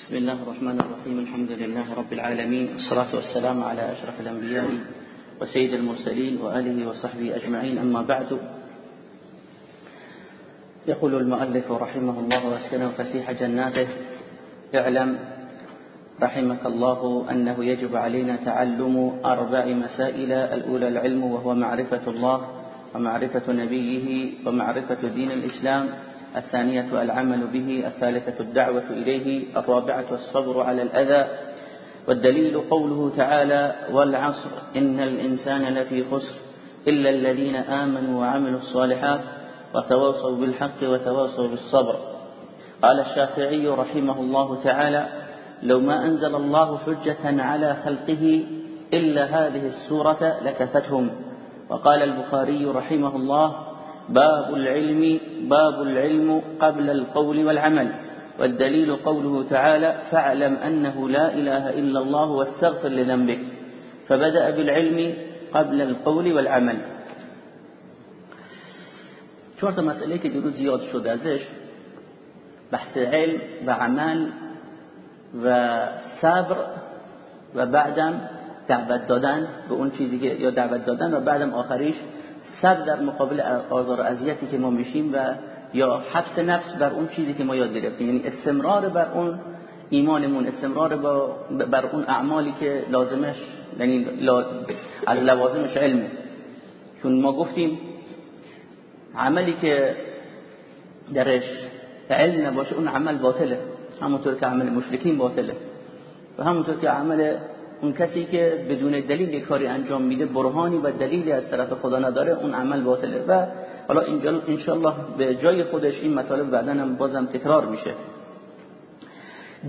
بسم الله الرحمن الرحيم الحمد لله رب العالمين والصلاة والسلام على أشرف الأنبياء وسيد المرسلين وآله وصحبه أجمعين أما بعد يقول المؤلف رحمه الله واسكنه فسيح جناته اعلم رحمك الله أنه يجب علينا تعلم أربع مسائل الأولى العلم وهو معرفة الله ومعرفة نبيه ومعرفة دين الإسلام الثانية العمل به الثالثة الدعوة إليه الرابعة الصبر على الأذى والدليل قوله تعالى والعصر إن الإنسان لفي خسر إلا الذين آمنوا وعملوا الصالحات وتواصوا بالحق وتواصوا بالصبر. قال الشافعي رحمه الله تعالى لو ما أنزل الله حجة على خلقه إلا هذه السورة لكفتهم. وقال البخاري رحمه الله باب العلم باب العلم قبل القول والعمل. والدليل قوله تعالى فاعلم أنه لا إله إلا الله واستغفر لذنبك. فبدأ بالعلم قبل القول والعمل. چهار تا مسئله که دیروز زیاد شد ازش بحث علم و عمل و صبر و بعدم دعوت دادن به اون چیزی که یا دعوت دادن و بعدم آخریش صبر در مقابل آزار و اذیتی که ما میشیم و یا حبس نفس بر اون چیزی که ما یاد گرفتیم. یعنی استمرار بر اون ایمانمون استمرار بر اون اعمالی که لازمش یعنی از لوازمش علمه چون ما گفتیم عملی که درش علم نباشه اون عمل باطله. همونطور که عمل مشرکین باطله. و همونطور که عمل اون کسی که بدون دلیل کاری انجام میده برهانی و دلیلی از طرف خدا نداره اون عمل باطله و حالا اینجا انشالله به جای خودش این مطالب بعدا هم بازم تکرار میشه.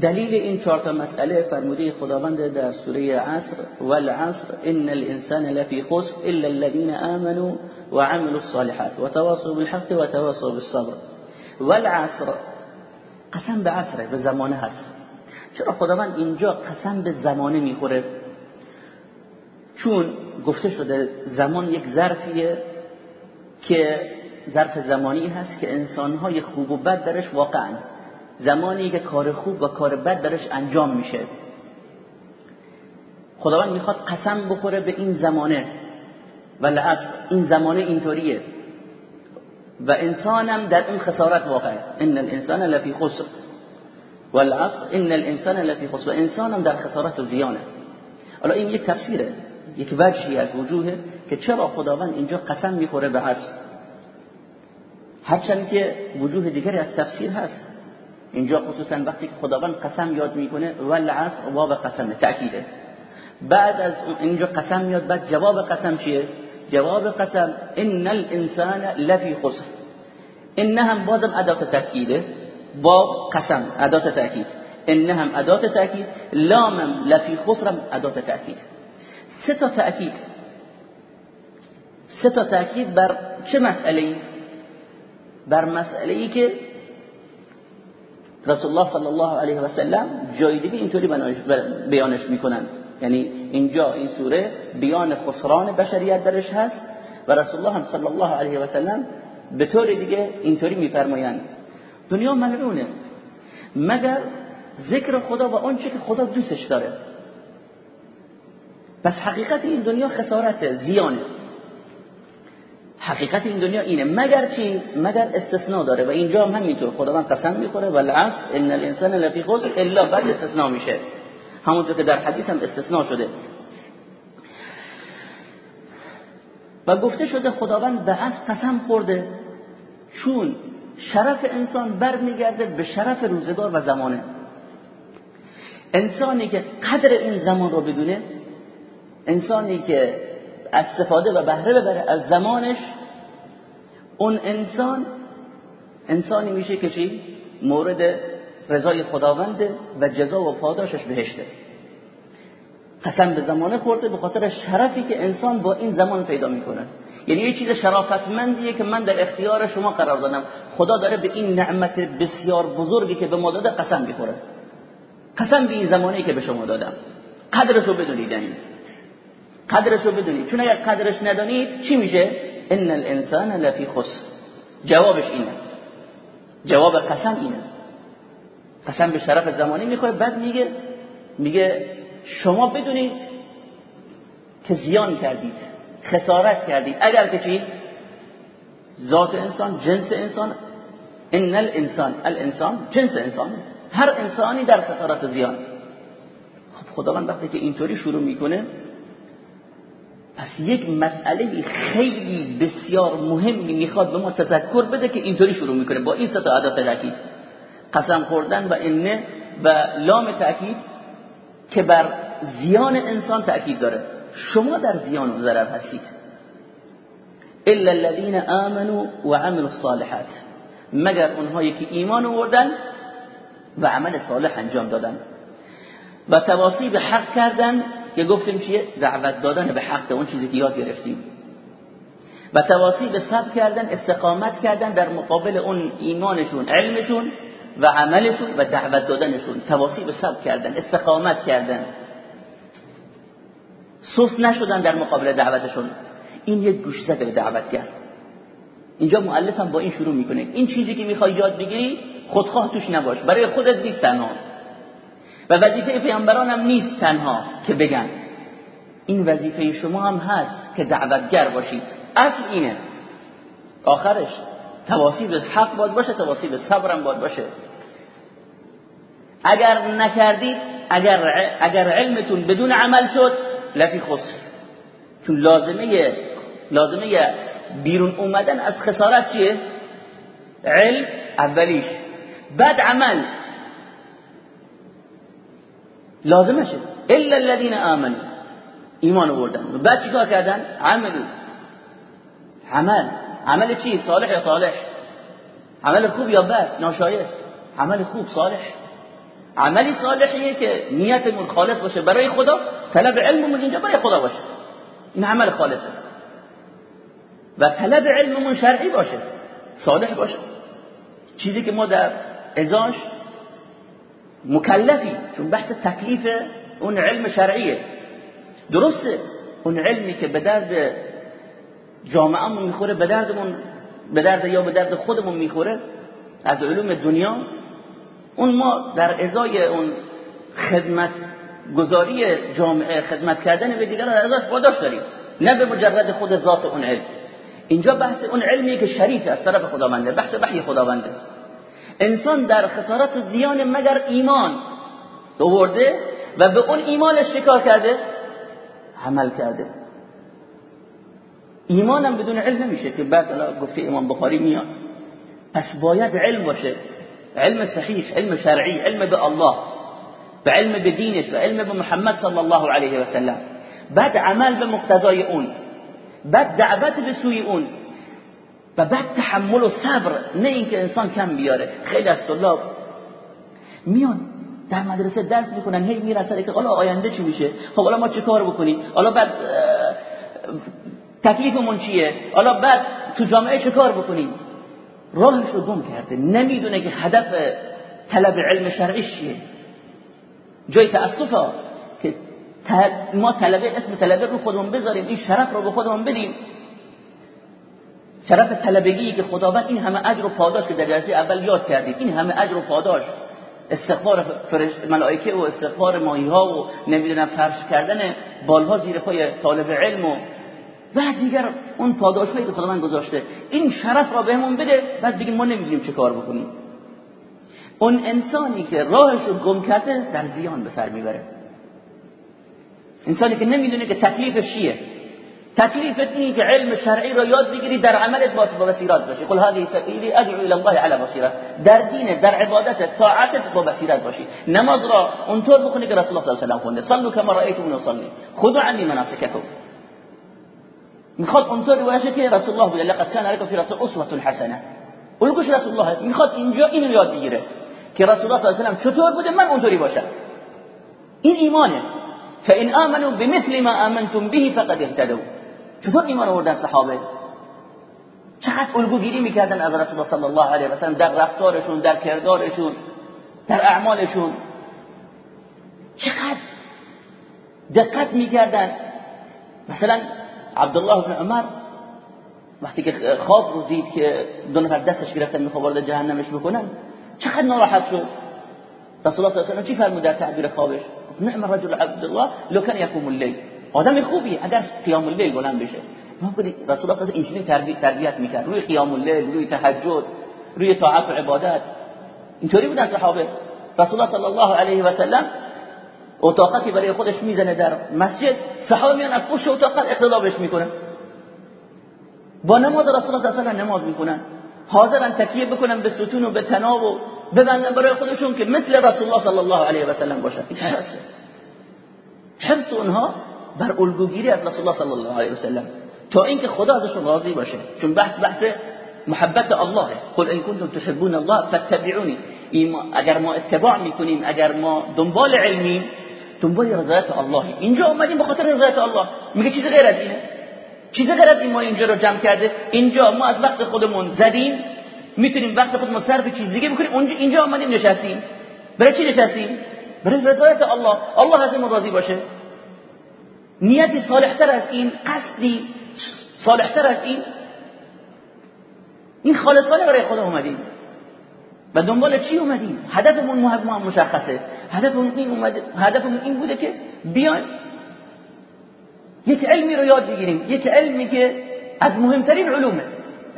دلیل این چهار تا مسئله فرموده خداوند در سوره عصر والعصر ان الانسان لفی خسر الا الذين امنوا وعملوا الصالحات وتواصوا بالحق وتواصوا بالصبر. والعصر قسم به عصره به زمانه هست. چرا خداوند اینجا قسم به زمانه می‌خوره. چون گفته شده زمان یک ظرفیه که ظرف زمانی هست که انسانهای خوب و بد درش واقعا. زمانی که کار خوب و کار بد درش انجام میشه. خداوند می‌خواد قسم بخوره به این زمانه. و این زمانه اینطوریه. و انسانم در این خسارت واقعه. ان الانسان لفی خسر. والعصر ان الانسان لفی خسر و انسانم در خسارت و زیانه. حالا این یک تفسیره. یک وجهی از وجوهه که چرا خداوند اینجا قسم می‌خوره به عصر هرچند که وجوه دیگری از تفسیر هست. اینجا خصوصا وقتی که خداوند قسم یاد می‌کنه والعصر واو قسم تأکیده. بعد از اینجا قسم میاد بعد جواب قسم چیه؟ جواب قسم ان الانسان لفی خسر. ان هم بازم ادات تأکیده. باب قسم ادات تأکید. ان هم ادات تأکید لامم لفی خسرم ادات تأکید. سه تا تأکید. سه تا تأکید بر چه مسئله بر مسئله ای که رسول الله صلی الله علیه و سلم جای دیگه اینطوری بیانش می‌کنن. یعنی اینجا این سوره بیان خسران بشریت درش هست و رسول الله صلی الله علیه و سلم به طور دیگه اینطوری میفرمایند. دنیا ملعونه مگر ذکر خدا و آنچه که خدا دوستش داره. پس حقیقت این دنیا خسارت زیانه. حقیقت این دنیا اینه. مگر چی؟ مگر استثناء داره. و اینجا هم همینطور. خداوند قسم می‌خوره. و العصر ان الانسان لفی خسر الا بعد استثناء میشه. همونطور که در حدیث هم استثناء شده. و گفته شده خداوند به عصر قسم خورده. چون شرف انسان برمیگرده به شرف روزگار و زمانه. انسانی که قدر این زمان رو بدونه انسانی که استفاده و بهره ببره از زمانش اون انسان انسانی میشه که چی؟ مورد رضای خداونده و جزا و پاداشش بهشته. قسم به زمانه خورده به خاطر شرفی که انسان با این زمان پیدا می‌کنه. یعنی یه چیز شرافتمندیه که من در اختیار شما قرار دادم. خدا داره به این نعمت بسیار بزرگی که به ما داده قسم می‌خوره. قسم به این زمانی که به شما دادم. قدرش رو بدونید قدرش رو بدونید. چون اگر قدرش ندانید چی میشه؟ ان الانسان لفی خسر. جوابش اینه. جواب قسم اینه. قسم به شرف زمانی می‌خواد بعد میگه میگه شما بدونید که زیان کردید. خسارت کردید اگر که چی؟ ذات انسان جنس انسان. ان الانسان الانسان جنس انسان. هر انسانی در خسارت زیان. خب خداوند وقتی که اینطوری شروع می‌کنه پس یک مسئله خیلی بسیار مهمی می‌خواد به ما تذکر بده که اینطوری شروع می‌کنه. با این سه تا ادات تاکید قسم خوردن و انه و لام تاکید که بر زیان انسان تاکید داره. شما در زیان و ضرر هستید. الا الذين امنوا وعملوا الصالحات. مگر اونهایی که ایمان آوردن و عمل صالح انجام دادن. و تواصی به حق کردن که گفتیم چیه؟ دعوت دادن به حق اون چیزی که یاد گرفتیم. و تواصی به صبر کردن استقامت کردن در مقابل اون ایمانشون علمشون و عملشون و دعوت دادنشون. تواصی به صبر کردن استقامت کردن. سوس نشدن در مقابل دعوتشون. این یک گوش زده به دعوتگر. اینجا مؤلف هم با این شروع می‌کنه. این چیزی که می‌خوای یاد بگیری خودخواه توش نباش. برای خودت نیست تنها. و وظیفه پیامبران هم نیست تنها که بگن. این وظیفه شما هم هست که دعوتگر باشید. اصل اینه. آخرش تواصی به حق باد باشه تواصی به صبرم باد باشه. اگر نکردید اگر اگر علمتون بدون عمل شد لفی خسر. چون لازمه لازمه بیرون اومدن از خسارت چیه؟ علم اولیش. بعد عمل. لازمشه الا الذين امنوا ایمان آوردن. و بعد چیکار کردن؟ عملو عمل. عمل چی؟ صالح یا صالح عمل خوب یا بد؟ ناشایست. عمل خوب صالح. عملی صالحیه که نیتمون خالص باشه برای خدا طلب علممون اینجا برای خدا باشه. این عمل خالصه. و طلب علممون شرعی باشه صالح باشه. چیزی که ما در ازاش مکلفی چون بحث تکلیف اون علم شرعیه. درسته اون علمی که به درد جامعهمون می‌خوره به دردمون به درد یا به درد خودمون می‌خوره از علوم دنیا اون ما در ازای اون خدمت گذاری جامعه خدمت کردن به دیگران ازاش پاداش داریم. نه به مجرد خود ذات اون علم. اینجا بحث اون علمی که شریف از طرف خداونده. بحث وحی خداونده. انسان در خسارت زیان مگر ایمان دوورده و به اون ایمانش شکار کرده؟ عمل کرده. ایمانم بدون علم نمیشه که بعد گفته امام بخاری میاد. پس باید علم باشه. علم صحیح علم شرعی علم به الله به علم به دینش و علم به محمد صلی الله علیه و سلم بعد عمل به مقتضای اون بعد دعوت به سوی اون و بعد تحمل و صبر نه اینکه انسان کم بیاره. خیلی از طلاب میان در مدرسه درس می‌کنن هی میرن سر که حالا آینده چی میشه؟ خب حالا ما چه کار بکنیم؟ حالا بعد تکلیفمون چیه؟ حالا بعد تو جامعه چه کار بکنیم؟ راهش رو گم کرده. نمی‌دونه که هدف طلب علم شرعی چیه. جای تأسفه که ما طلبه اسم طلبه رو خودمون بذاریم این شرف رو به خودمون بدیم. شرف طلبگی که خداوند این همه اجر و پاداش که در جلسه اول یاد کردید این همه اجر و پاداش استغفار فرش ملائکه و استغفار ماهی ها و نمی‌دونم فرش کردن بالها زیر پای طالب علم و بعد دیگر اون پاداش هایی که خداوند گذاشته این شرف را بهمون بده بعد بگیم ما نمی‌دونیم چه کار بکنیم. اون انسانی که راهش رو گم کرده در زیان به سر می‌بره. انسانی که نمی‌دونه که تکلیفش چیه. تکلیفت اینه که علم شرعی رو یاد بگیری در عملت باش با بصیرت باشی. قل هذه سبیلی ادعو الى الله على بصیرت. در دین در عبادت طاعتت با بصیرت باشی. نماز را اونطور بخونی که رسول الله صلی الله علیه و خونده. صلوا كما رأيتموني اصلي خذوا عني مناسككم می‌خواد اونطوری باشه که رسول الله بگه لقد كان لكم في رسول اسوه حسنه الگوش رسول الله. می‌خواد اینجا اینو یاد بگیره که رسول الله صلی الله علیه و چطور بوده؟ من اونطوری باشم. این ایمانه. فان امنوا بمثل ما امنتم به فقد اهتدوا. چطور ایمان آوردن صحابه؟ چقدر الگوگیری می‌کردن از رسول الله صلی الله علیه و سلم در رفتارشون در کردارشون در اعمالشون. چقدر دقت می‌کردن. مثلا عبدالله بن عمر وقتی که خواب رو دید که دو نفر دستش گرفتن می‌خواد وارد جهنمش بکنن چقدر ناراحت شد؟ رسول الله صلی الله علیه و چی فرمود در تعبیر خوابش؟ نعم رجل عبدالله لو کان یقوم الليل آدم خوبی اگر قیام اللیل بلند بشه. رسول الله الله و تربیت می‌کرد. روی قیام اللیل روی تهجد روی طاعت و عبادت. اینطوری بودن صحابه. رسول الله صلی الله علیه و سلم اتاقتی برای خودش می‌زنه در مسجد صحابه میان از پشت اتاق اقتدابش می‌کنن. با نماز رسول الله صلی نماز می‌کنن حاضرن تکیه بکنن به ستون و به تناب و ببندن برای خودشون که مثل رسول الله صلی الله علیه و سلم باشن. حرص اونها بر الگوگیری از رسول الله صلی الله علیه و سلم. تا اینکه خدا ازشون راضی باشه. چون بحث بحث محبت الله قل ان کنتم تحبون الله فاتبعوني اگر ما اتباع می‌کنیم اگر ما دنبال علمیم دنبال رضایت الله. اینجا اومدیم به خاطر رضایت الله. میگه چیز غیر از اینه. چیز غیر از این ما اینجا رو جمع کرده. اینجا ما از وقت خودمون زدیم. می‌تونیم وقت خودمون صرف چیز دیگه بکنیم. اونجا اینجا اومدیم نشستیم. برای چی نشستیم؟ برای رضایت الله. الله از راضی باشه. نیتی صالحتر از این قصدی صالحتر از این. این خالصانه برای خدا اومدیم. و دنبال چی اومدیم؟ هدفمون مهم مشخصه. هدفمون این اومده هدفمون این بوده که بیایم یک علمی رو یاد بگیریم. یک علمی که از مهمترین علومه.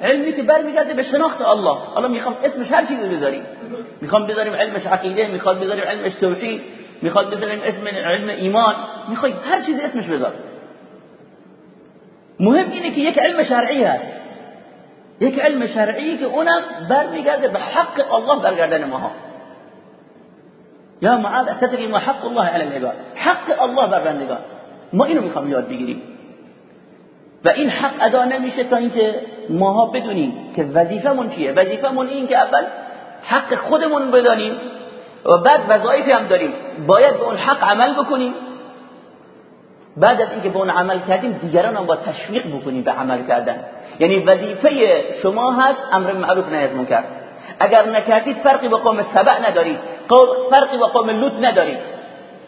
علمی که برمیگرده به شناخت الله. حالا می‌خوام اسمش هر چیزی بذاریم. می‌خوام بذاریم علمش عقیده می‌خوام بذاریم علمش توحید می‌خواد بذاریم اسم علم ایمان. می‌خوای هر چیزی اسمش بذار مهم اینه که یک علم شرعی هست. یک علم شرعی که اونم برمیگرده به حق الله برگردن ماها. یا معاذ تدری ما حق الله علی العباد. حق الله بر بندگان. ما اینو می‌خوام یاد بگیریم. و این حق ادا نمیشه تا اینکه ماها بدونیم که وظیفمون چیه. وظیفمون این که اول حق خودمون بدانیم و بعد وظایفی هم داریم. باید به اون حق عمل بکنیم. بعد از اینکه به اون عمل کردیم دیگران هم با تشویق بکنیم به عمل کردن. یعنی وظیفه شما هست امر معروف نهی از منکر. اگر نکردید فرقی با قوم سبع ندارید. فرقی با قوم لوط ندارید.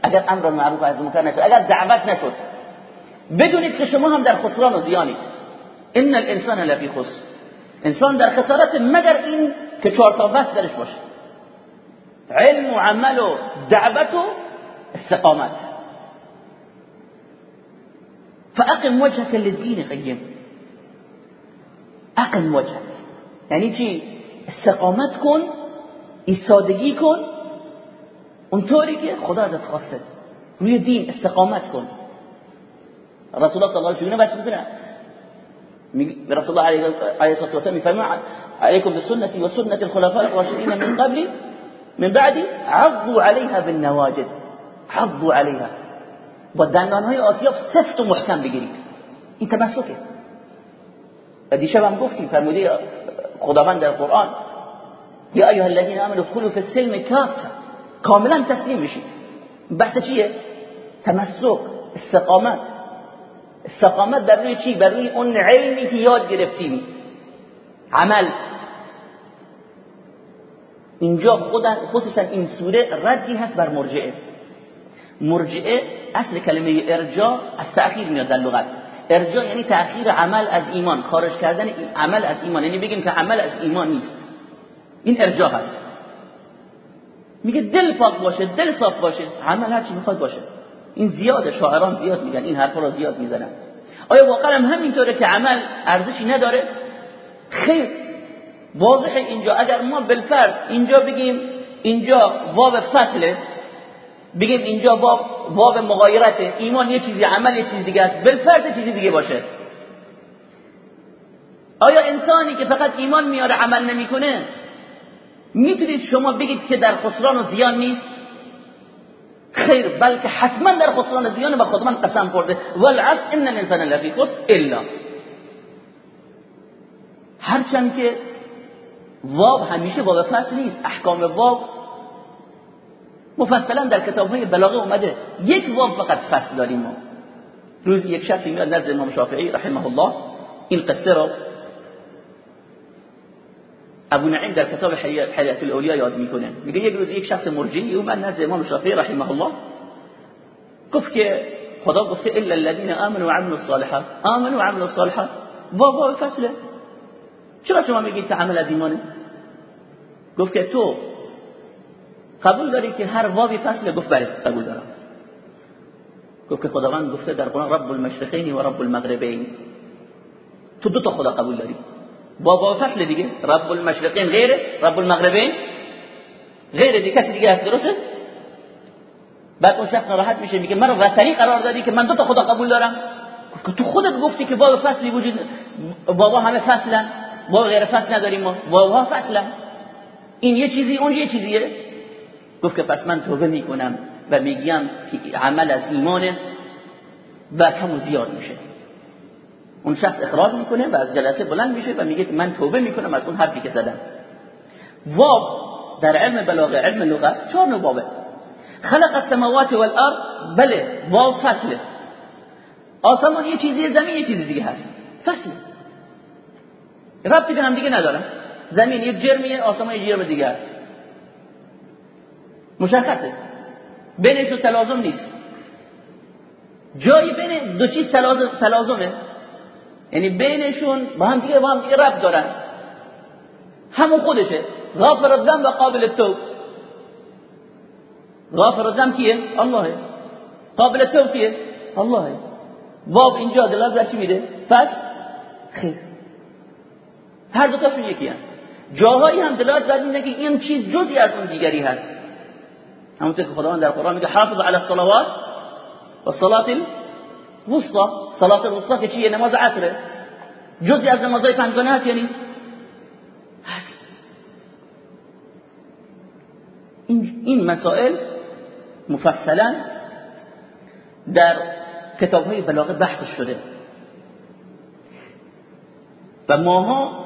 اگر امر معروف از منکر نشد اگر دعوت نشد. بدونید که شما هم در خسران و زیانید. ان الانسان لفی خسر. انسان در خسارت مگر این که چهار تا بس درش باشه. علم و عمل و دعوت و استقامت. فأقم وجهك للدين قیم أقم وجهك. یعنی چی؟ استقامت کن ایستادگی کن. اونطوری که خدا ازت خواسته. روی دین استقامت کن. رسول الله صلی الله علیه و آله میکنه رسول الله علیه الصلاة والسلام میفرماید علیکم بسنتی و سنت الخلفاء الراشدین من قبل من بعدی عضوا عليها بالنواجد. عضوا عليها با دندانهای آسیاب سفت و محکم بگیرید. این تمسکه. و دیشب هم گفتیم فرموده خداوند در قرآن یا ایها الذین آمنوا ادخلوا في السلم کافه کاملا تسلیم بشید. بحث چیه؟ تمسک استقامت. استقامت در روی چی؟ بر روی اون علمی که یاد گرفتیم. عمل. اینجا خودن خصوصا این سوره ردی هست بر مرجعه. مرجعه اصل کلمه ارجاع از تأخیر میاد در لغت. ارجاع یعنی تأخیر عمل از ایمان خارج کردن عمل از ایمان. یعنی بگیم که عمل از ایمان نیست. این ارجاع هست. میگه دل پاک باشه دل صاف باشه. عمل هر چی می‌خواد باشه. این زیاده شاعران زیاد میگن این حرفا رو زیاد می‌زنن. آیا واقعا هم همینطوره که عمل ارزشی نداره؟ خیر. واضح اینجا. اگر ما بالفرض اینجا بگیم اینجا واو فصله بگیم اینجا واو واو مغایرت ایمان یه چیزی عمل یه چیز دیگه است. بالفرض چیزی دیگه باشه. آیا انسانی که فقط ایمان میاره عمل نمی‌کنه؟ می‌تونید شما بگید که در خسران و زیان نیست؟ خیر بلکه حتما در خسران و زیان و خود من قسم خورده. والعصر ان الانسان لفی خسر الا. هرچند که واب همیشه واب فصل نیست. احکام واب مفصلا در کتاب های بلاغه اومده. یک واب فقط فصل داریم ما. روزی یک شخصی میاد نزد امام شافعی رحمه الله. این قصه رو ابو نعیم در کتاب حیات الاولیا یاد می‌کنه. میگه یک روز یک شخص مرجعی اومد نزد امام شافعی رحمه الله. گفت که خدا گفته الا الذين امنوا وعملوا الصالحات. امنوا وعملوا الصالحات. واب فصله. چرا شما میگید عمل از ایمانه؟ گفت که تو قبول داری که هر واوی فصل گفت بله قبول دارم. گفت که خداوند گفته در قرآن رب المشرقین و رب المغربین. تو دو تا خدا قبول داری. با با فصل دیگه رب المشرقین غیره رب المغربین غیر. دیگه کسی دیگه هست درسته؟ بعد اون شخص ناراحت میشه میگه من وطنی قرار دادی که من دو تا خدا قبول دارم. که تو خودت گفتی که باب فصلی وجود بابا همه فصلن. با غیر فصل نداریم ما بابا فصلن. این یه چیزی اون یه چیزیه. گفت که پس من توبه می‌کنم و میگم که عمل از ایمانه و کم زیاد میشه. اون شخص اقرار می‌کنه و از جلسه بلند میشه و میگه من توبه می‌کنم از اون حرفی که زدم. واب در علم بلاغه علم لغت چهار نوع بابه. خلق السماوات والارض بله واب فصله. آسمان یه چیزی زمین یه چیزی دیگه هست. فصله. ربطی به هم دیگه ندارم. زمین یه جرمیه آسمان یه جرم دیگه هست. مشخصه. بینشون تلازم نیست. جایی بین دو چیز تلازمه. یعنی بینشون با هم دیگه با هم دیگه ربط دارن. همون خودشه. غافر الذنب و قابل التوب. غافر الذنب کیه؟ الله. قابل التوب کیه؟ الله. باب اینجا دلالت چی میده؟ پس خیر. هر دو تاشون یکی هم. جاهایی هم دلالت بر که این چیز جزی از اون دیگری هست. همونطور که خداوند در قرآن میگه حافظ علی الصلوات و صلات الوسطى. صلات الوسطى که چیه نماز عصره. جزی از نمازهای پنجگانه هست یا این, این مسائل مفصلا در کتاب های بلاغه بحث شده. و ماها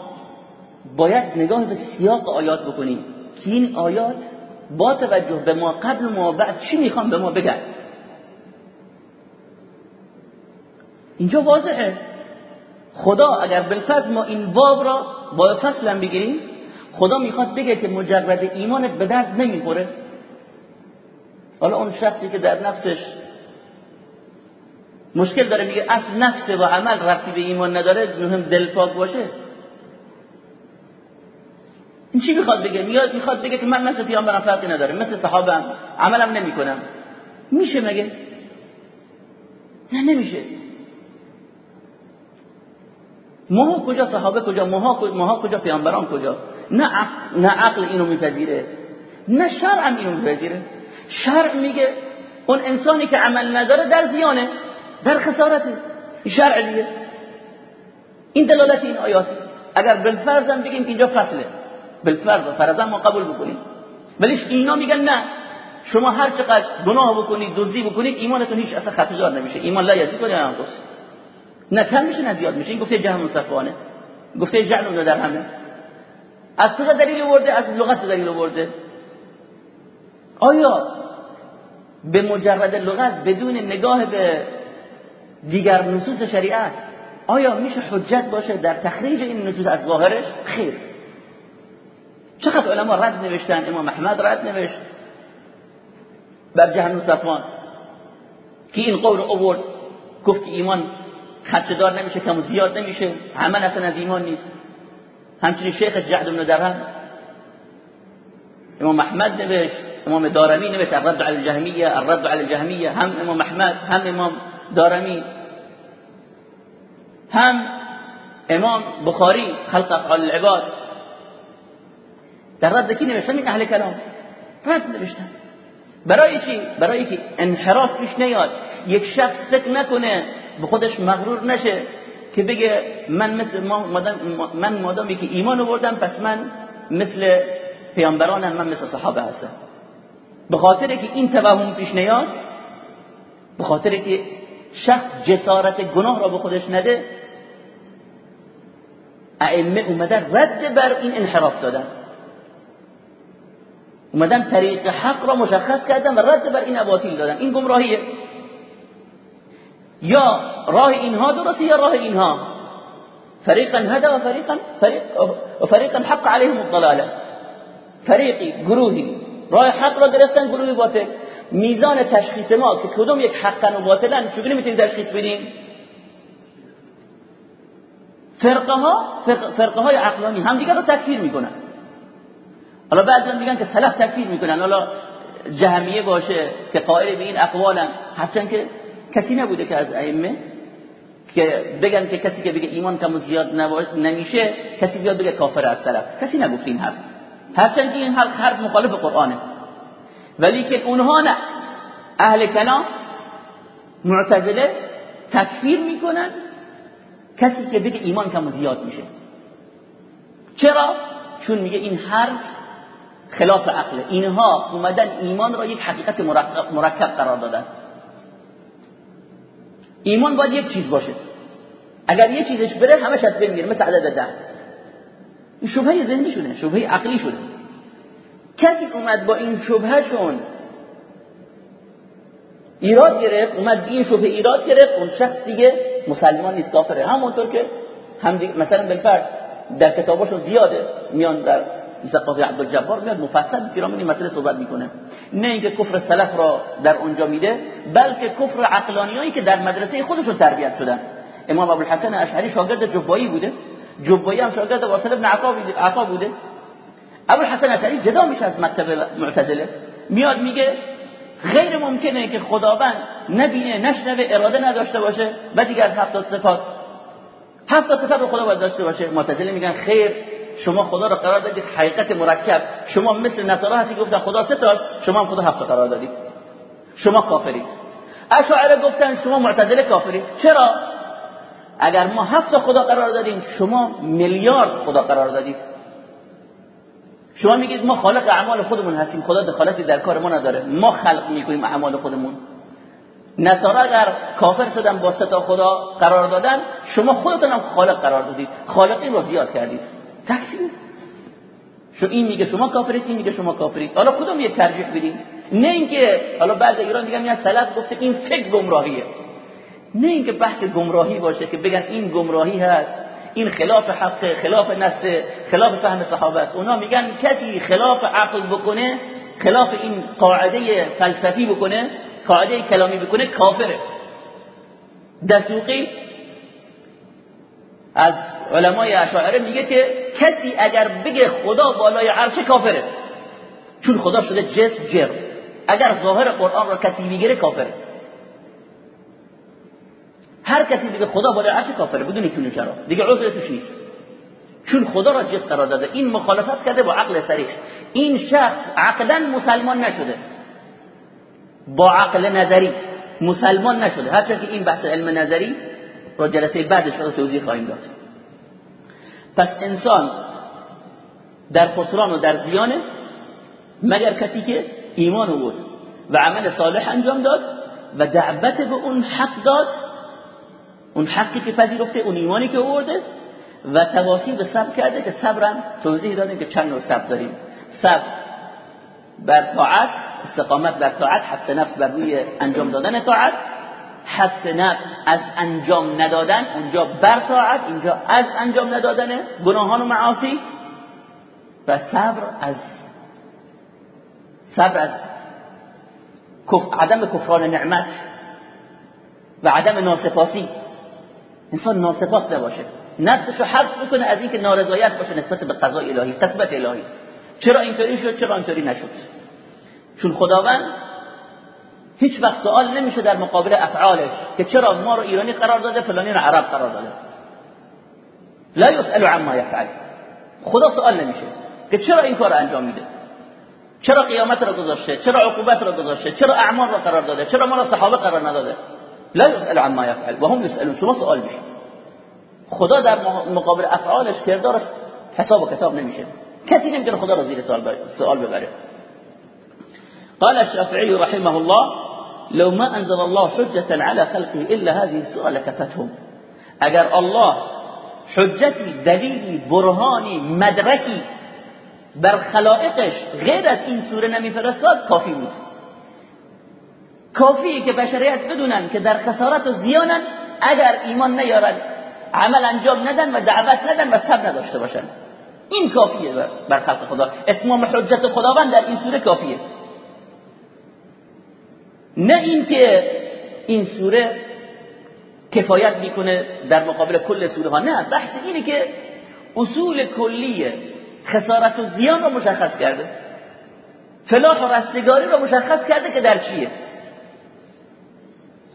باید نگاه به سیاق آیات بکنیم. که این آیات با توجه به ما قبل ما بعد چی می‌خوام به ما بگن؟ اینجا واضحه. خدا اگر بالفضل ما این باب را با فصل هم بگیریم خدا می‌خواد بگه که مجرد ایمانت به درد نمی‌خوره. حالا اون شخصی که در نفسش مشکل داره میگه اصل نفس و عمل رفتی به ایمان نداره مهم دل پاک باشه. این چی می‌خواد بگه؟ میاد می‌خواد بگه که من مثل پیامبرم فرقی نداره مثل صحابم عملم نمی‌کنم. میشه مگه؟ نه نمیشه. ماها کجا صحابه کجا؟ ماها ماها کجا پیامبران کجا؟ نه نه عقل اینو میپذیره. نه شرع اینو میپذیره. شرع میگه اون انسانی که عمل نداره در زیانه در خسارته. شرع دیگه. این دلالت این آیات اگر بالفرض هم بگیم اینجا فصله. بالفرض فرضا ما قبول بکنیم. ولی اینا میگن نه. شما هر چقدر گناه بکنید دزدی بکنید ایمانتون هیچ اصلا خطرجار نمیشه. ایمان لا یزید ولا ینقص. نه کم میشه نه زیاد میشه. این گفته جهنم صفوانه گفته جعل در همه. از کجا دلیل آورده؟ از لغت دلیل آورده. آیا به مجرد لغت بدون نگاه به دیگر نصوص شریعت آیا میشه حجت باشه در تخریج این نصوص از ظاهرش؟ خیر. چقدر علما رد نوشتن؟ امام احمد رد نوشت. بر جهنم صفوان که این قول اوورد گفت که ایمان خدشدار نمیشه کم زیاد نمیشه. عمل أصلا از ایمان نیست. همچنین شیخ جعد بن درهم امام احمد نوشت امام دارمی نوشت الرد على الجهمیه الرد على الجهمیه. هم امام احمد هم امام دارمی. هم امام بخاری خلق افعال العباد. در رد کی نوشتن این اهل کلام. رد نوشتن برای چی؟ برای که انحراف پیش نیاد. یک شخص فکر نکنه به خودش مغرور نشه که بگه من مثل من مادامی که ایمان آوردم پس من مثل پیامبرانم من مثل صحابه هستم. به خاطر که این توهم پیش نیاد به خاطر که شخص جسارت گناه را به خودش نده ائمه اومدن رد بر این انحراف دادن. اومدن طریق حق را مشخص کردن و رد بر این اباطیل دادن. این گمراهیه. یا راه اینها درسته یا راه اینها؟ فریقا هدا و فریقا فریق و فریقا حق عليهم الضلاله. فریقی گروهی. راه حق را گرفتن گروهی باطل. میزان تشخیص ما که کدوم یک حقا و باطلن چگونه می‌تونیم تشخیص بدیم؟ فرقه ها فرقه های عقلانی هم دیگر رو تکفیر می‌کنن. حالا بعضی میگن که سلف تکفیر می‌کنن. حالا جهمیه باشه که قائل به این اقوالن. هرچند که کسی نبوده که از ائمه که بگن که کسی که بگه ایمان کم زیاد نمیشه کسی بیاد بگه کافر از سلف. کسی نگفت این حرف. هرچند که این حرف حرف مخالف قرآنه. ولی که اونها نه. اهل کلام معتزله تکفیر می‌کنن کسی که بگه ایمان کم زیاد میشه. چرا؟ چون میگه این حرف خلاف عقل. اینها اومدن ایمان را یک حقیقت مرکب قرار دادن. ایمان باید یک چیز باشه. اگر یه چیزش بره همش از بین میره مثل عدد ده. این شبهه ذهنی شده شبهه عقلی شده. کسی اومد با این شبهشون ایراد گرفت اومد این شبه ایراد گرفت اون شخص دیگه مسلمان نیست کافره. همونطور که هم مثلا بالفرض در کتاباشو زیاده میان در قاضی عبدالجبار میاد مفصل پیرامون این مسئله صحبت می‌کنه. نه اینکه کفر سلف را در اونجا میده بلکه کفر عقلانیایی که در مدرسه خودشون تربیت شدن. امام ابوالحسن اشعری شاگرد جبایی بوده. جبایی هم شاگرد واصل ابن عطا بوده ابوالحسن اشعری جدا میشه از مکتب معتزله. میاد میگه غیر ممکنه که خداوند نبینه نشنوه اراده نداشته باشه و دیگر هفت صفات. هفت صفات خدا باید داشته باشه. معتزله میگن خیر شما خدا رو قرار دادید حقیقت مرکب شما مثل نصارا هستی گفتن خدا سه تاست شما هم خدا هفت قرار دادید. شما کافرید. اشاعره گفتن شما معتزله کافرید. چرا؟ اگر ما هفت خدا قرار دادیم شما میلیارد خدا قرار دادید. شما میگید ما خالق اعمال خودمون هستیم. خدا دخالتی در کار ما نداره. ما خلق می‌کنیم اعمال خودمون. نصارا اگر کافر شدن با ستا خدا قرار دادن شما خودتون هم خالق قرار دادید. خالقی رو زیاد کردید. تکفیر. شو این میگه شما کافرید این میگه شما کافرید. حالا کدوم یه ترجیح بدیم نه اینکه حالا بعض ایران دیگه میاد سلف گفته این فکر گمراهیه. نه اینکه بحث گمراهی باشه که بگن این گمراهی هست این خلاف حق خلاف نفس خلاف فهم صحابه است. اونا میگن کسی خلاف عقل بکنه خلاف این قاعده فلسفی بکنه قاعده کلامی بکنه کافره. دسوقی از علمای اشاعره میگه که کسی اگر بگه خدا بالای عرش کافره چون خدا شده جسم جر اگر ظاهر قرآن را کسی بگیره کافره. هر کسی دیگه خدا بالای عرش کافره بدون چون چرا دیگه عذر توش نیست. چون خدا را جسم قرار داده. این مخالفت کرده با عقل صریح این شخص عقلا مسلمان نشده. با عقل نظری مسلمان نشده. هرچند که این بحث علم نظری را جلسه بعدش رو توضیح خواهیم داد. پس انسان در خسران و در زیانه مگر کسی که ایمان بود و عمل صالح انجام داد و دعوت به اون حق داد اون حقی که پذیرفته اون ایمانی که آورده و تواصیل به صبر کرده که صبرم توضیح دادیم که چند نوع صبر داریم. صبر بر طاعت استقامت بر طاعت حفظ نفس بر روی انجام دادن طاعت حفظ نفس از انجام ندادن اونجا بر طاعت اینجا از انجام ندادن گناهان و معاصی. و صبر از صبر از عدم کفران نعمت و عدم ناسپاسی. انسان ناسپاس نباشه. نفسشو حفظ بکنه از اینکه نارضایت باشه نسبت به قضای الهی تثبت الهی. چرا اینطوری شد؟ چرا اینطوری نشد؟ چون خداوند هیچ وقت سوال نمیشه در مقابل افعالش که چرا ما رو ایرانی قرار داده فلانی رو عرب قرار داده. لا یسأل عما یفعل. خدا سوال نمیشه که چرا این کار انجام میده؟ چرا قیامت را گذاشته؟ چرا عقوبت را گذاشته؟ چرا اعمال را قرار داده؟ چرا ما را صحابه قرار نداده؟ لا یسأل عما یفعل. و هم یسألون. شما سوال میشه. خدا در مقابل افعالش کردارش حساب و کتاب نمیشه. کسی نمی‌تونه خدا را زیر سوال ببره. قال الشافعي رحمه الله لو ما انزل الله حجة على خلقه الا هذه السورة لكفتهم. اگر الله حجتی دلیلی برهانی مدرکی بر خلائقش غیر از این سوره نمیفرستاد کافی بود. کافیه که بشریت بدونن که در خسارت و زیانن اگر ایمان نیارن عمل انجام ندن و دعوت ندن و صبر نداشته باشن. این کافیه بر خلق خدا. اتمام حجت خداوند در این سوره کافیه. نه اینکه این سوره کفایت می‌کنه در مقابل کل سوره ها نه بحث اینه که اصول کلیه خسارت و زیان رو مشخص کرده. فلاح و رستگاری رو مشخص کرده که در چیه؟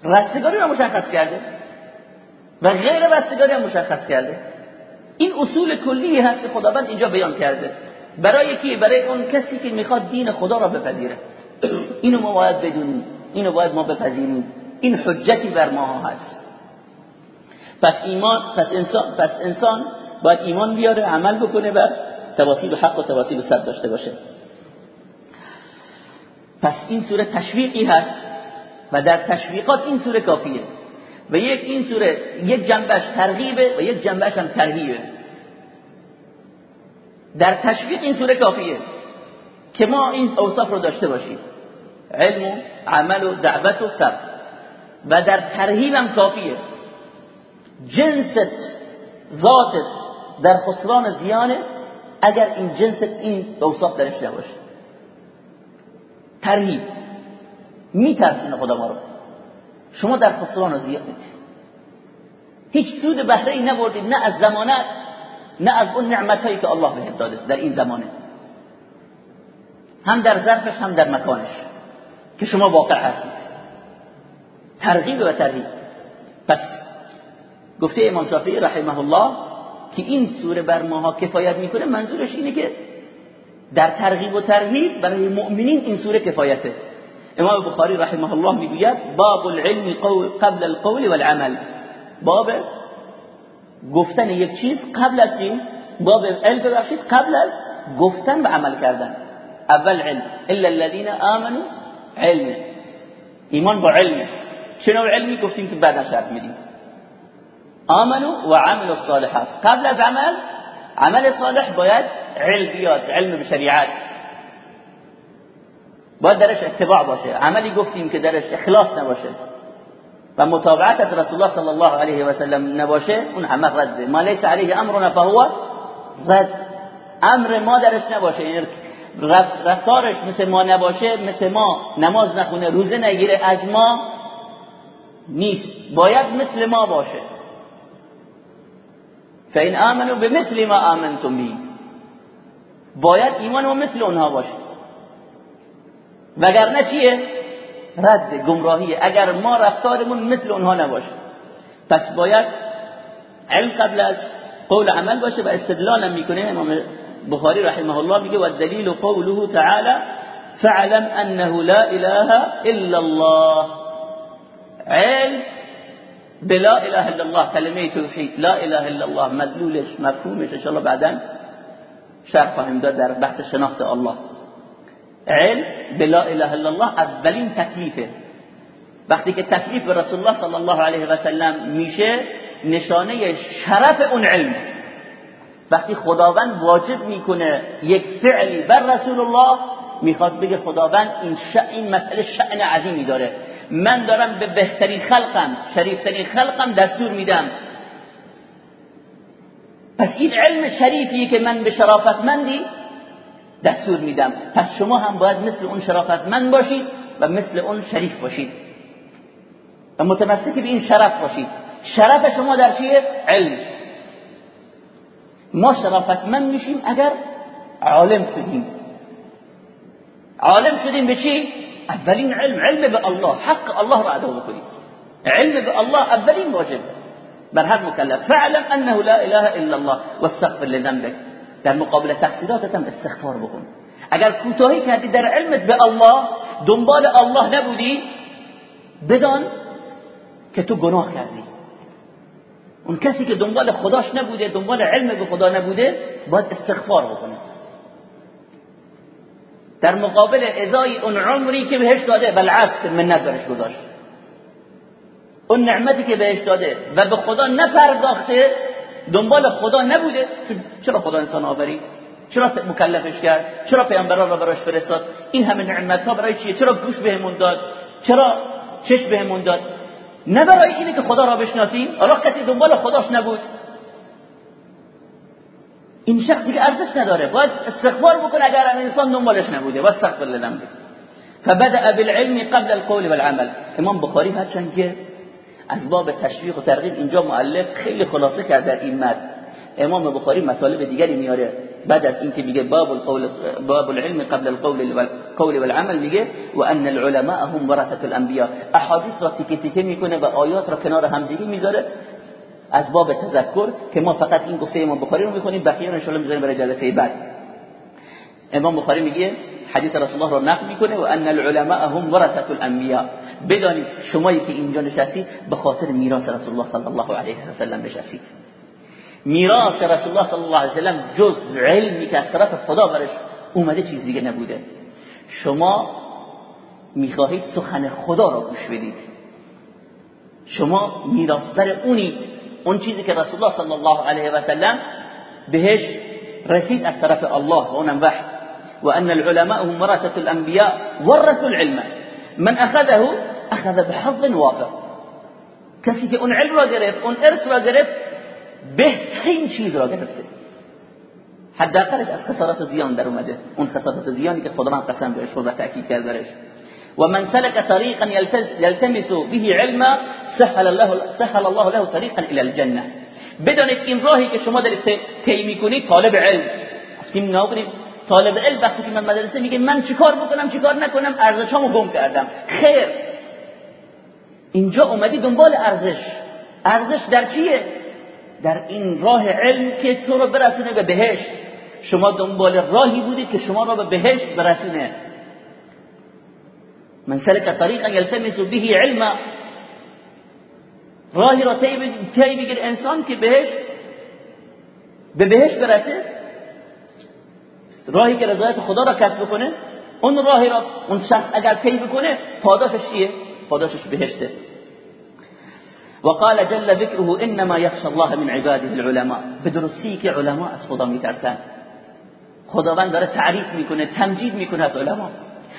رستگاری رو مشخص کرده و غیر رستگاری رو مشخص کرده. این اصول کلی هست که خداوند اینجا بیان کرده. برای کی؟ برای اون کسی که می‌خواد دین خدا را بپذیره. اینو ما باید بدونیم. اینو باید ما بپذیریم. این حجتی بر ما هست. پس ایمان پس انسان پس انسان باید ایمان بیاره عمل بکنه و تواسیل حق و تواسیل صد داشته باشه. پس این سوره تشویقی هست و در تشویقات این سوره کافیه. و یک این سوره یک جنبش ترغیبه و یک جنبش هم ترهیبه. در تشویق این سوره کافیه که ما این اوصاف رو داشته باشیم. علم و عمل و دعوت و صبر. و در ترهیب هم کافیه. جنست ذاتت در خسران زیانه. اگر این جنست این اوصاف درش نباشه. ترهیب. میترسونه خدا ما رو. شما در خسران زیانه. هیچ سود بهره ای نبردید نه از زمانت نه از اون نعمت هایی که الله بهت داده در این زمانه. هم در ظرفش هم در مکانش. که شما واقع هستید. ترغیب و ترغیب پس گفته امام شافعی رحمه الله که این سوره بر ماها کفایت می‌کنه منظورش اینه که در ترغیب و ترهیب برای مؤمنین این سوره کفایته. امام بخاری رحمه الله می‌گوید باب العلم قبل القول والعمل. باب گفتن یک چیز قبل از چی؟ باب علم ببخشید قبل از گفتن و عمل کردن. اول علم. الا الذين امنوا علم. ایمان با علم. چه علمی گفتیم که بعد شرط میدیم آمنوا و عمل الصالحات. قبل از عمل عمل صالح باید علم بیاد علم به شریعت. باید درش اتباع باشه. عملی گفتیم که درش اخلاص نباشه. و متابعت از رسول الله صلی الله علیه و سلم نباشه اون عمل رده ما لیس علیه امرنا فهو رد. امر ما درش نباشه. یعنی رفتارش مثل ما نباشه مثل ما نماز نخونه روزه نگیره از ما نیست. باید مثل ما باشه. فإن آمنوا بمثل ما آمنتم به. باید ایمان و مثل اونها باشه. وگرنه چیه؟ رد گمراهی. اگر ما رفتارمون مثل اونها نباشه. پس باید علم قبل از قول عمل باشه و استدلال می‌کنه امام بخاری رحمه الله میگه و دلیل قوله تعالی فعلم أنه لا إله إلا الله. علم بلا إله إلا الله کلمه توحید لا إله إلا الله. مدلولش مفهومش إن الله بعدا شرح خواهیم داد در بحث شناخت الله. علم بلا إله إلا الله اولین تکلیفه. وقتی که تکلیف به رسول الله صلی الله علیه و سلم میشه نشانه شرف اون علم. وقتی خداوند واجب می‌کنه یک فعلی بر رسول الله می‌خواد بگه خداوند این, این مسئله شأن عظیمی داره. من دارم به بهترین خلقم شریفترین خلقم دستور میدم. پس این علم شریفی که من به شرافتمندی دستور میدم. پس شما هم باید مثل اون شرافتمند باشید و مثل اون شریف باشید. و متمسک به این شرف باشید. شرف شما در چیه؟ علم. ما شرافتمند میشیم اگر عالم شدیم. عالم شدیم به چی؟ اولین علم. علم به الله. حق الله را ادا بکنید علم به الله اولین واجب. بر هر مکلف. فعلم انه لا اله الا الله واستغفر لذنبك در مقابل تقصیراتت هم استغفار بکن. اگر کوتاهی کردی در علمت به الله دنبال الله نبودی بدان که تو گناه کردی. اون کسی که دنبال خداش نبوده دنبال علم به خدا نبوده باید استغفار بکنه. در مقابل ازای اون عمری که بهش داده بالعکس منت برش گذاشت. اون نعمتی که بهش داده و به خدا نپرداخته دنبال خدا نبوده. چرا خدا انسان آورید چرا مکلفش کرد؟ چرا پیامبران را براش فرستاد؟ این همه نعمت ها برای چیه؟ چرا گوش بهمون داد؟ چرا چش بهمون داد؟ نه برای اینه که خدا را بشناسیم حالا کسی دنبال خداش نبود. این شخص دیگه ارزش نداره. باید استغفار بکنه اگر انسان دنبالش نبوده. و استغفر لذنبه فبدأ بالعلم قبل القول والعمل. امام بخاری هرچند که از باب تشویق و ترغیب اینجا مؤلف خیلی خلاصه کرد در این مد امام بخاری مطالب دیگری میاره. بعد از اینکه میگه باب القول باب العلم قبل القول والقول والعمل میگه و ان العلماء هم ورثه الانبیاء احادیث را تیکه تیکه می‌کنه و آیات را کنار هم دیگه می‌ذاره. از باب تذکر که ما فقط این گفته امام بخاری رو می‌خونیم بقیه رو ان می‌ذاریم برای جلسه بعد. امام بخاری میگه حدیث رسول الله رو نقل می‌کنه و ان العلماء هم ورثه الانبیاء بدانید شمایی که اینجا نشستید به خاطر میراث رسول الله صلی الله علیه و سلم نشستید میراث رسول الله صلی الله علیه و سلم جز علمی که از طرف خدا برش اومده چیز دیگه نبوده. شما می‌خواهید سخن خدا را گوش بدید. شما میراثبر اونی اون چیزی که رسول الله صلی الله علیه و سلم بهش رسید از طرف الله و اونم وحی. وأن العلماء هم ورثة الأنبياء ورثوا العلم. من أخذه أخذ بحظ وافر کسی که اون علم را گرفت اون ارث را گرفت بهترین چیز را گرفته. حداقلش از خسارت زیان در اومده. اون خسارت زیانی که خدا من قسم بهش رو تاکید کرد درش و من سلك طريقا يلتمس به علما سهل الله سهل الله له طريقا الى الجنه بدانید این راهی که شما دارید طی می‌کنید طالب علم. گفتیم نبودیم طالب علم وقتی که من مدرسه میگه من چیکار بکنم چیکار نکنم؟ ارزشامو گم کردم. خیر. اینجا اومدی دنبال ارزش. ارزش در چیه؟ در این راه علم که تو رو برسونه به بهشت. شما دنبال راهی بودید که شما را به بهشت برسونه. من سلک طریقا یلتمس به علما راهی را طی بگیر انسان که بهشت به بهشت برسه. راهی که رضایت خدا را کسب بکنه اون راهی را اون شخص اگر طی بکنه پاداشش چیه؟ پاداشش بهشته. وقال جل ذكره انما يخشى الله من عباده العلماء. بدرستی که علما از خدا میترسن داره تعریف می‌کنه تمجید می‌کنه از علما.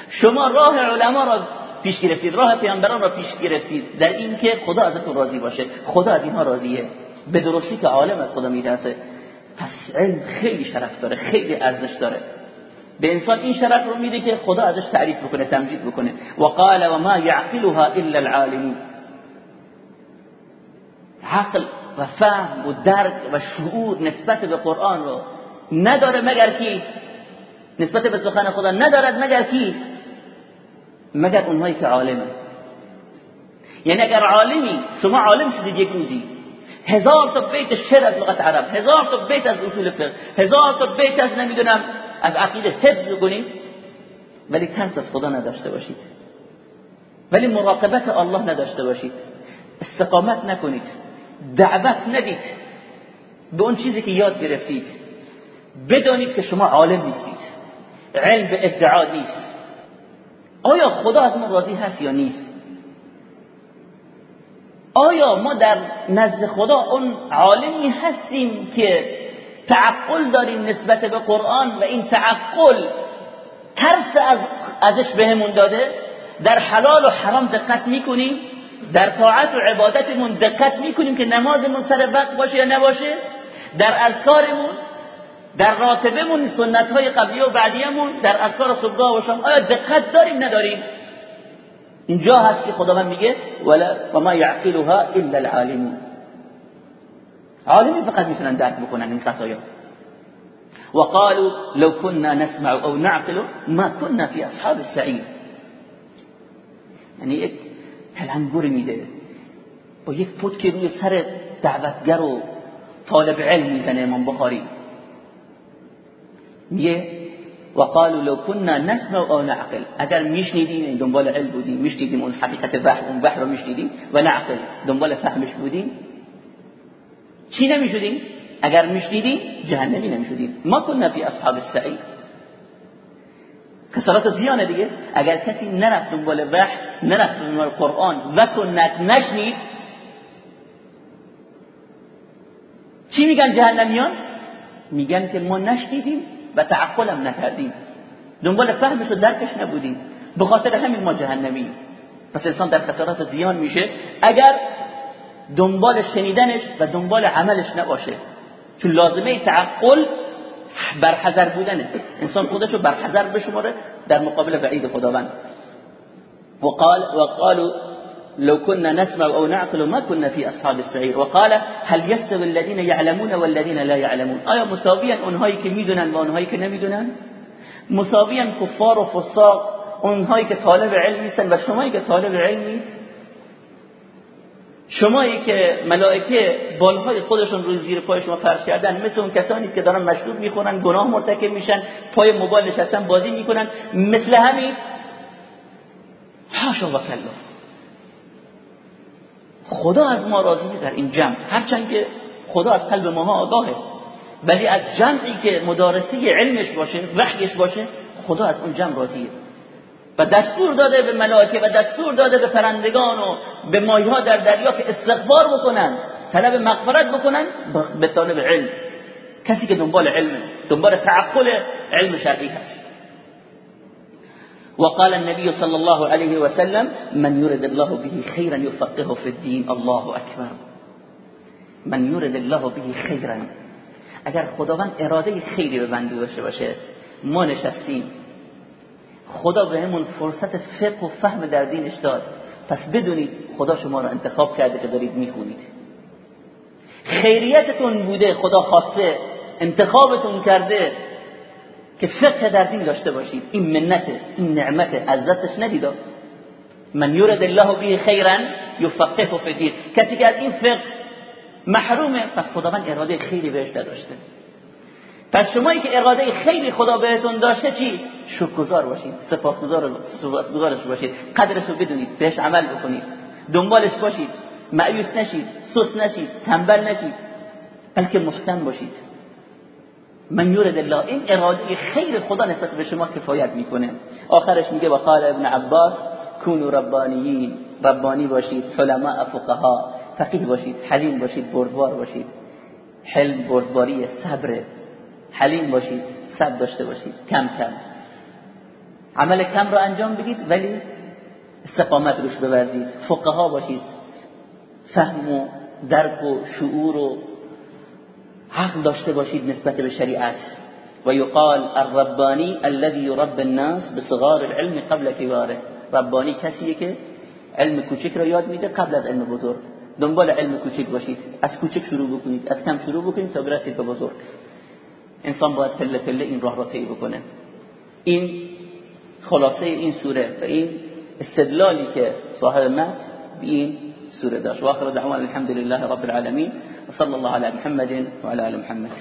شما راه علما را پیش گرفتید راه پیامبران را پیش گرفتید در این که خدا ازتون راضی باشه. خدا از اینها راضیه. به درستی که عالم از خدا میترسه. پس علم خیلی شرف داره خیلی ارزش داره. به انسان این شرف رو میده که خدا ازش تعریف بکنه تمجید بکنه. و ما یعقلها الا العالمون. عقل و فهم و درک و شعور نسبت به قرآن رو نداره مگر کی؟ نسبت به سخن خدا ندارد مگر کی؟ مگر اونهایی که عالمه. یعنی اگر عالمی شما عالم شدید یک روزی. هزار تا بیت شعر از لغت عرب هزار تا بیت از اصول فقه هزار تا بیت از نمی‌دونم از عقیده حفظ بکنید ولی ترس از خدا نداشته باشید. ولی مراقبت الله نداشته باشید. استقامت نکنید. دعوت ندید. به اون چیزی که یاد گرفتید. بدانید که شما عالم نیستید. علم به ادعا نیست. آیا خدا از ما راضی هست یا نیست؟ آیا ما در نزد خدا اون عالمی هستیم که تعقل داریم نسبت به قرآن و این تعقل ترس از ازش بهمون داده؟ در حلال و حرام دقت می‌کنیم؟ در طاعت و عبادتمون دقت می‌کنیم که نمازمون سر وقت باشه یا نباشه؟ در اذکارمون در راتبمون سنت های قبلی و بعدیمون در اذکار صبح و شام آیا دقت داریم نداریم؟ اینجا هست که خداوند میگه ولا وما يعقلها الا العالمون. عالمی فقط می‌تونن درک بکنن این قضايا وقالوا لو كنا نسمع او نعقل ما كنا في اصحاب السعير. یعنی تلنگر میده. با یک که روی سر دعوتگر و طالب علم می‌زنه امام بخاری. میگه و قالوا لو كنا نسمع او نعقل. اگر میشنیدیم دنبال علم بودیم میشنیدیم اون حقیقت وحی اون وحی رو میشنیدیم و نعقل دنبال فهمش بودیم چی نمی‌شدیم؟ اگر میشنیدیم جهنمی نمی‌شدیم. ما كنا فی اصحاب السعیر. کسرات زیانه دیگه. اگر کسی نرفت دنبال وحی نرفت دنبال قرآن و سنت نشنید چی میگن جهنمیان؟ میگن که ما نشنیدیم و تعقلم نکردیم. دنبال فهمش و درکش نبودیم. به خاطر همین ما جهنمی پس انسان در خسارات زیان میشه. اگر دنبال شنیدنش و دنبال عملش نباشه چون لازمه تعقل برحذر بودنه. انسان خودشو برحذر بشماره در مقابل بعید خداوند. وقال وقالوا لو كنا نسمع او نعقل ما كنا في اصحاب السعير. وقال هل يستوي الذين يعلمون والذين لا يعلمون؟ آیا مساویان اونهایی که می‌دونن و اونهایی که نمی‌دونن؟ مساویان کفار و فساق اونهایی که طالب علم نیستن و شمایی که طالب علم شمایی که ملائکه بالهای خودشون روی زیر پای شما فرش کردن مثل اون کسانی که دارن مشروب می‌خورن گناه مرتکب میشن پای موبایل نشستن بازی می‌کنن مثل همین. حاشا و کلا. خدا از ما راضی در این جمع. هرچند که خدا از قلب ماها آگاهه. ولی از جمعی که مدارسه علمش باشه وحیش باشه خدا از اون جمع راضیه. و دستور داده به ملائکه و دستور داده به پرندگان و به مایها در دریا که استغفار بکنن طلب مغفرت بکنن به طالب علم. کسی که دنبال علم دنبال تعقل علم شرعی هست. وقال النبي صلى الله عليه وسلم من يرد الله به خيرا يفقهه في الدين الله اكبر من يرد الله به خيرا اگر خداوند اراده خیری به بنده داشته باشه ما نشستیم. خدا بهمون فرصت فقه و فهم در دینش داد. پس بدونید خدا شما را انتخاب کرده که دارید می‌خونید. خیریتتون بوده خدا خواسته انتخابتون کرده که فقه در دین داشته باشید. این منت این نعمت از دستش ندیدا من یورد الله به خیرا یفقهه فی الدین. کسی که از این فقه محرومه پس خداوند اراده خیلی بهش داشته پس شمایی که اراده خیلی خدا بهتون داشته چی؟ شکرگزار باشید سپاسگزار سپاسگزارش باشید قدرش رو بدونید بهش عمل بکنید. دنبالش باشید. مایوس نشید سست نشید تنبل نشید. بلکه محسن باشید. من یورد الله این اراده خیر خدا نسبت به شما کفایت می‌کنه. آخرش میگه و قال ابن عباس کونوا ربانیین. ربانی باشید علماء فقها. فقیه باشید حلیم باشید بردبار باشید. حلم بردباری صبر. حلیم باشید صبر داشته باشید کم کم. عمل کم رو انجام بدید ولی استقامت روش بورزید. فقها باشید. فهم و درک و شعور و عقل داشته باشید نسبت به شریعت. و یقال الربانی الذي يربى الناس بصغار العلم قبل كباره ربانی کسیه که علم کوچک رو یاد میده قبل از علم بزرگ. دنبال علم کوچک باشید. از کوچک شروع بکنید از کم شروع بکنید تا برسید به بزرگ. انسان باید پله پله این راه را طی بکنه. این خلاصه این سوره و این استدلالی که صاحب متن به این سوره داشت. و آخر دعوان الحمد لله رب العالمين وصلى الله على محمد وعلى ال محمد.